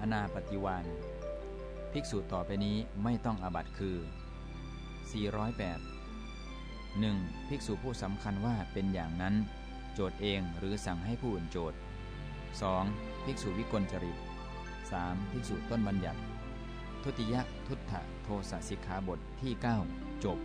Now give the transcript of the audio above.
อนาปฏิวานภิกษุต่อไปนี้ไม่ต้องอาบัตคือ 408 1. ภิกษุผู้สำคัญว่าเป็นอย่างนั้น โจทย์เองหรือสั่งให้ผู้อื่นโจทย์ 2. ภิกษุวิกลจริต 3. ภิกษุต้นบัญญัติ ทุติยทุตถะโทสสิกขาบทที่ 9 จบ